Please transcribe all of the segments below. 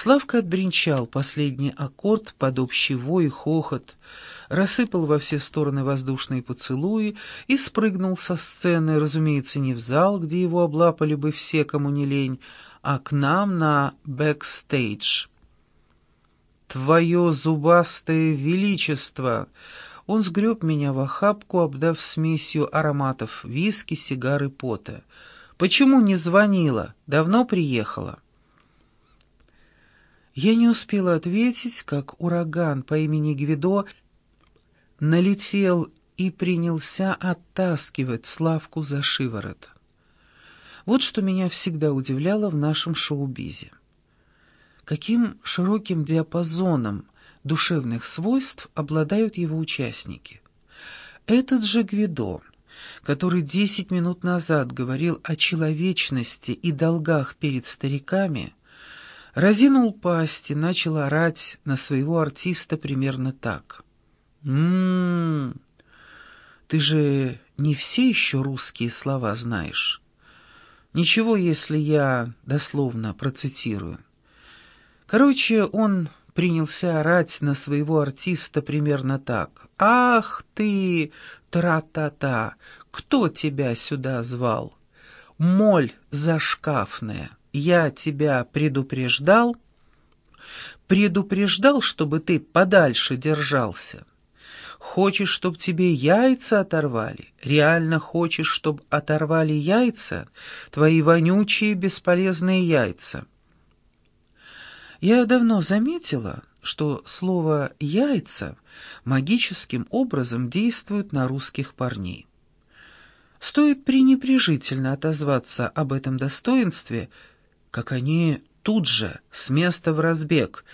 Славка отбринчал последний аккорд под общий вой и хохот, рассыпал во все стороны воздушные поцелуи и спрыгнул со сцены, разумеется, не в зал, где его облапали бы все, кому не лень, а к нам на бэкстейдж. «Твое зубастое величество!» Он сгреб меня в охапку, обдав смесью ароматов виски, сигары, пота. «Почему не звонила? Давно приехала?» Я не успела ответить, как ураган по имени Гвидо налетел и принялся оттаскивать Славку за шиворот. Вот что меня всегда удивляло в нашем шоу-бизе. Каким широким диапазоном душевных свойств обладают его участники. Этот же Гвидо, который десять минут назад говорил о человечности и долгах перед стариками, разинул пасть и начал орать на своего артиста примерно так. «М-м-м, ты же не все еще русские слова знаешь. Ничего, если я дословно процитирую. Короче, он принялся орать на своего артиста примерно так. «Ах ты, тра-та-та, кто тебя сюда звал? Моль зашкафная, я тебя предупреждал?» «Предупреждал, чтобы ты подальше держался». Хочешь, чтоб тебе яйца оторвали? Реально хочешь, чтоб оторвали яйца? Твои вонючие бесполезные яйца. Я давно заметила, что слово «яйца» магическим образом действует на русских парней. Стоит пренебрежительно отозваться об этом достоинстве, как они тут же, с места в разбег,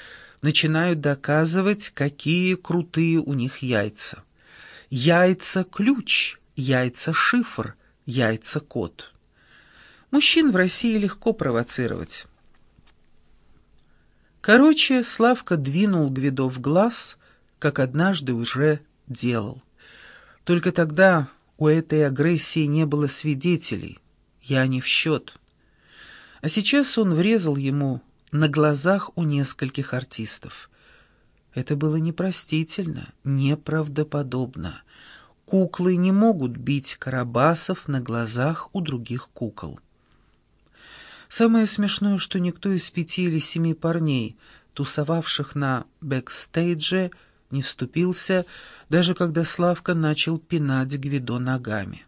начинают доказывать, какие крутые у них яйца. Яйца-ключ, яйца-шифр, яйца-код. Мужчин в России легко провоцировать. Короче, Славка двинул Гвидо в глаз, как однажды уже делал. Только тогда у этой агрессии не было свидетелей, я не в счет. А сейчас он врезал ему на глазах у нескольких артистов. Это было непростительно, неправдоподобно. Куклы не могут бить карабасов на глазах у других кукол. Самое смешное, что никто из пяти или семи парней, тусовавших на бэкстейдже, не вступился, даже когда Славка начал пинать Гвидо ногами.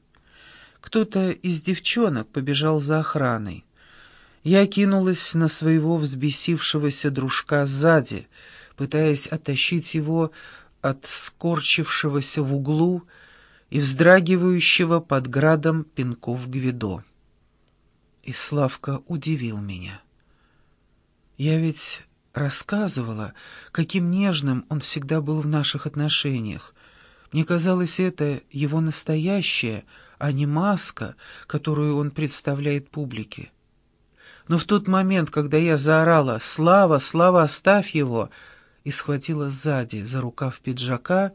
Кто-то из девчонок побежал за охраной. Я кинулась на своего взбесившегося дружка сзади, пытаясь оттащить его от скорчившегося в углу и вздрагивающего под градом пинков Гвидо. И Славка удивил меня. Я ведь рассказывала, каким нежным он всегда был в наших отношениях. Мне казалось, это его настоящее, а не маска, которую он представляет публике. Но в тот момент, когда я заорала «Слава, Слава, оставь его!» и схватила сзади за рукав пиджака,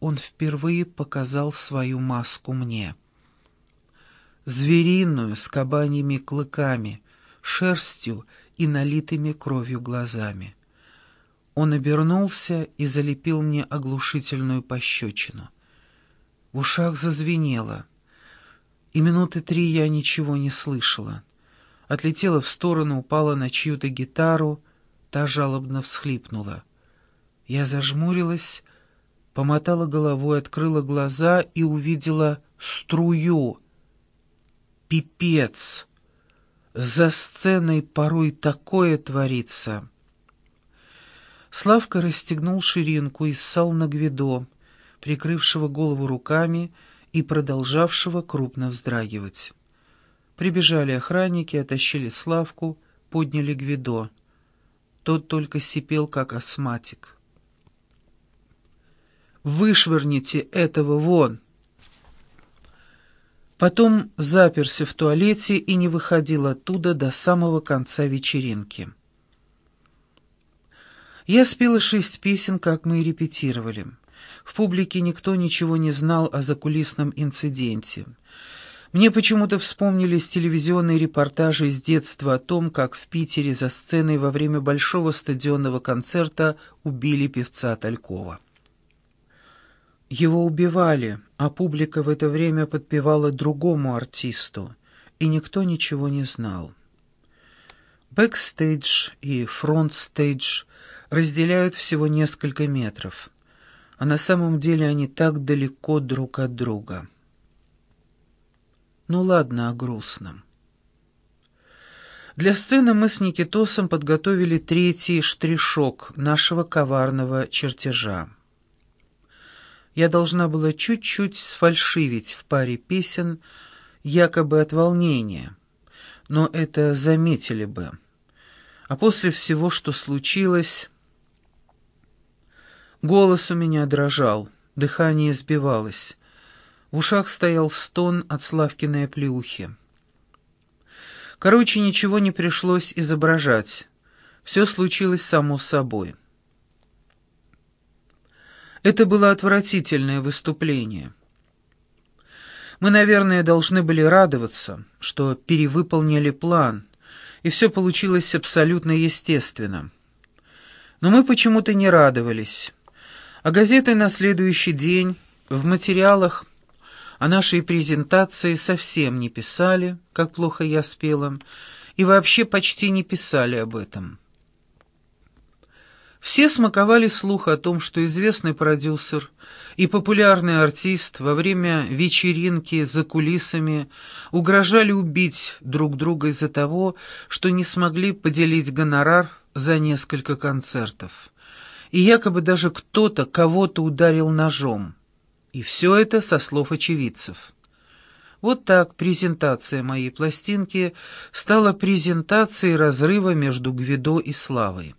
он впервые показал свою маску мне звериную с кабаньими клыками, шерстью и налитыми кровью глазами. Он обернулся и залепил мне оглушительную пощечину. В ушах зазвенело, и минуты три я ничего не слышала. Отлетела в сторону, упала на чью-то гитару, та жалобно всхлипнула. Я зажмурилась, помотала головой, открыла глаза и увидела струю — пипец. За сценой порой такое творится. Славка расстегнул ширинку и ссал на Гвидо, прикрывшего голову руками и продолжавшего крупно вздрагивать. Прибежали охранники, оттащили Славку, подняли Гвидо. Тот только сипел, как астматик. «Вышвырните этого вон!» Потом заперся в туалете и не выходил оттуда до самого конца вечеринки. Я спела шесть песен, как мы и репетировали. В публике никто ничего не знал о закулисном инциденте. Мне почему-то вспомнились телевизионные репортажи из детства о том, как в Питере за сценой во время большого стадионного концерта убили певца Талькова. Его убивали, а публика в это время подпевала другому артисту, и никто ничего не знал. Бэкстейдж и фронтстейдж разделяют всего несколько метров, а на самом деле они так далеко друг от друга. Ну ладно о грустном. Для сцены мы с Никитосом подготовили третий штришок нашего коварного чертежа. Я должна была чуть-чуть сфальшивить в паре песен, якобы от волнения, но это заметили бы. А после всего, что случилось, голос у меня дрожал, дыхание сбивалось. В ушах стоял стон от Славкиной оплеухи. Короче, ничего не пришлось изображать. Все случилось само собой. Это было отвратительное выступление. Мы, наверное, должны были радоваться, что перевыполнили план, и все получилось абсолютно естественно. Но мы почему-то не радовались. А газеты на следующий день в материалах о нашей презентации совсем не писали, как плохо я спела, и вообще почти не писали об этом. Все смаковали слух о том, что известный продюсер и популярный артист во время вечеринки за кулисами угрожали убить друг друга из-за того, что не смогли поделить гонорар за несколько концертов. И якобы даже кто-то кого-то ударил ножом. И все это со слов очевидцев. Вот так презентация моей пластинки стала презентацией разрыва между Гвидо и Славой.